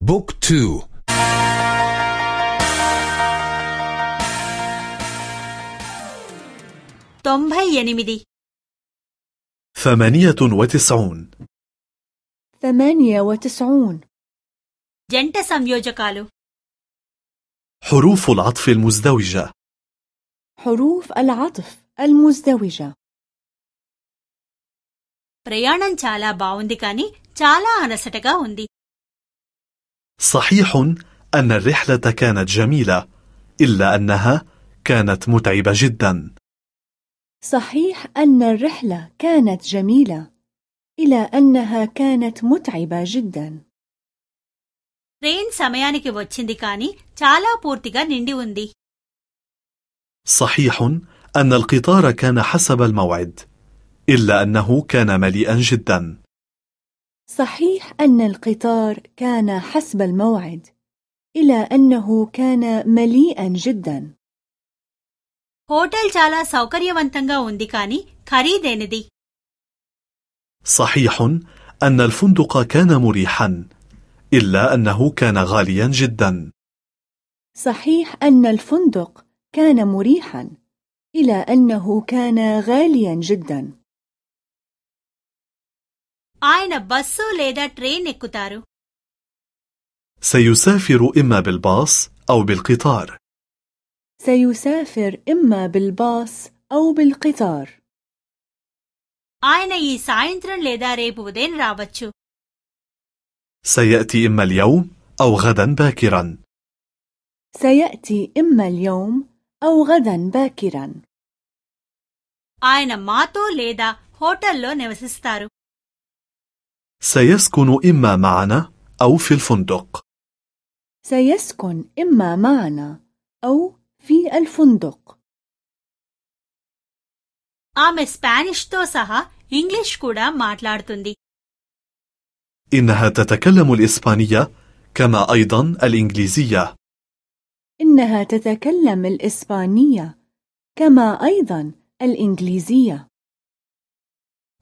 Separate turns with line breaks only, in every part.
بوك تو
తొంభై ఎనిమిది
ثمانية وتسعون
ثمانية وتسعون
జంట సంయోజకాలు
حروف العطف المزدوجة
حروف العطف المزدوجة
ప్రయాణం చాలా బావుంది కానీ చాలా అలసటగా ఉంది
صحيح أن الرحلة كانت جميلة إلا أنها كانت متعبة جدا
صحيح أن الرحلة كانت جميلة إلى أنها كانت متعبة جدا
ట్రైన్ సమయానికి వచ్చింది కానీ చాలా పూర్తిగా నిండి ఉంది
صحيح أن القطار كان حسب الموعد إلا أنه كان مليئا جدا
صحيح أن القطار كان حسب الموعد إلى أنه كان مليئا جدا
హోటల్ చాలా సౌకర్యవంతంగా ఉంది కానీ ఖరీదైనది
صحيح أن الفندق كان مريحا إلا أنه كان غاليا جدا
صحيح أن الفندق كان مريحا إلى أنه كان غاليا جدا
ఆయన బస్సు లేదా ట్రైన్ ఎక్కుతారు
سيسافر إما بالباص أو بالقطار
سيسافر إما بالباص أو بالقطار
ఆయన ఈ సాయంత్రం లేదా రేపు ఉదయం రావచ్చు
سيأتي إما اليوم أو غدا باكرا
سيأتي إما اليوم أو غدا باكرا
ఆయన మాతో లేదా హోటల్లో నివసిస్తారు
سيسكن إما معنا أو في الفندق
سيسكن إما معنا أو في الفندق
ఆమె స్పానిష్తో సహా ఇంగ్లీష్ కూడా మాట్లాడుతుంది
إنها تتكلم الإسبانية كما أيضا الإنجليزية
إنها تتكلم الإسبانية كما أيضا الإنجليزية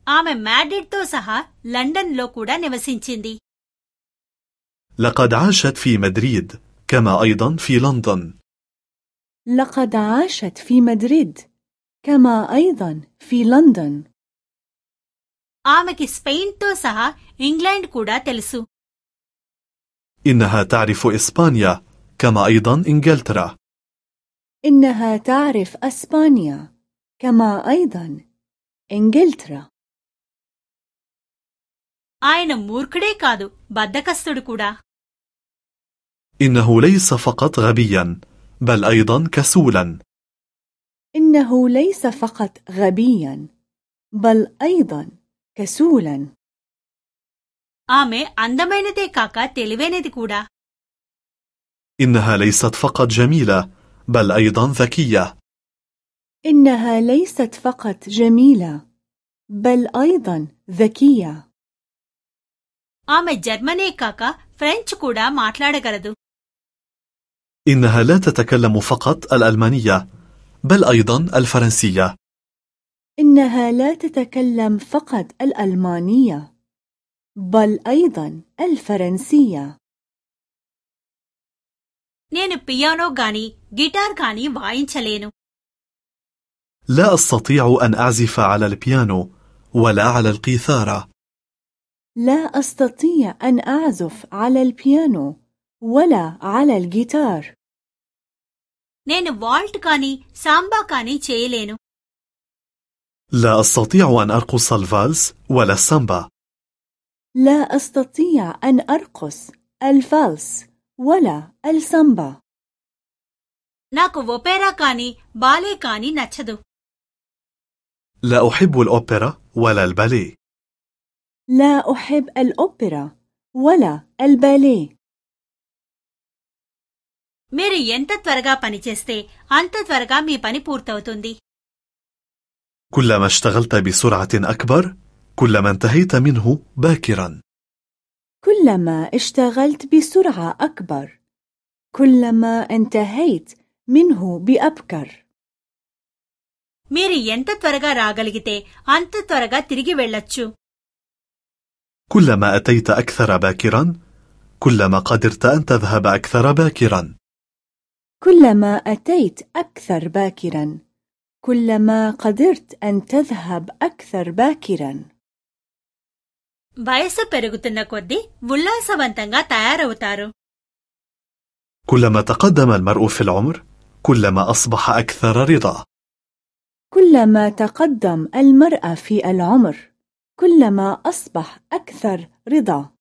ఆమె మ్యాడ్రిడ్తో సహా లండన్లో కూడా నివసించింది
لقد عاشت في مدريد كما أيضا في لندن
لقد عاشت في مدريد كما أيضا في لندن
ఆమెకి స్పెయిన్తో సహా ఇంగ్లాండ్ కూడా తెలుసు
إنها تعرف إسبانيا كما أيضا إنجلترا
إنها تعرف أسبانيا كما أيضا إنجلترا
ఆయన మూర్ఖుడే కాదు బద్దకస్తుడు కూడా
إنه ليس فقط غبيا بل أيضا كسولا
إنه ليس فقط غبيا بل أيضا كسولا
ఆమె అందమైనదే కాక తెలివైనది కూడా
إنها ليست فقط جميلة بل أيضا ذكية
إنها ليست فقط جميلة بل أيضا ذكية
ఆమె జర్మనే కాక ఫ్రెంచ్ కూడా మాట్లాడగలదు
إنها لا تتكلم فقط الألمانية بل أيضا الفرنسية
إنها لا تتكلم فقط الألمانية بل أيضا الفرنسية
నేను పియానో గాని గిటార్ గాని వాయించలేను
لا أستطيع أن أعزف على البيانو ولا على القيثارة
لا أستطيع أن أعزف على البيانو ولا على الجيتار
నేను వాల్ట్ కాని సాంబా కాని చేయలేను
لا أستطيع أن أرقص الفالس ولا السامبا
لا أستطيع أن أرقص الفالس ولا السامبا
నాకు ఒపేరా కాని బాలే కాని నచ్చదు
لا أحب الأوبرا ولا الباليه
لا أحب الأوبرا ولا الباليه
మీరు ఎంత త్వరగా పనిచేస్తే అంత త్వరగా మీ పని పూర్తవుతుంది
كلما اشتغلت بسرعة أكبر كلما انتهيت منه باكرا
كلما اشتغلت بسرعة أكبر كلما انتهيت منه بأبكر
మీరు ఎంత త్వరగా రాగలిగితే అంత త్వరగా తిరిగి వెళ్ళొచ్చు
كلما أتيت أكثر باكرا كلما قدرت أن تذهب أكثر باكرا
كلما أتيت أكثر باكرا كلما قدرت أن تذهب أكثر باكرا
వయసు పెరుగుతున్న కొద్దీ ఉల్లాసవంతంగా తయారవుతారు
كلما تقدم المرء في العمر كلما أصبح أكثر رضا
كلما تقدم المرأة في العمر كلما أصبح أكثر رضا.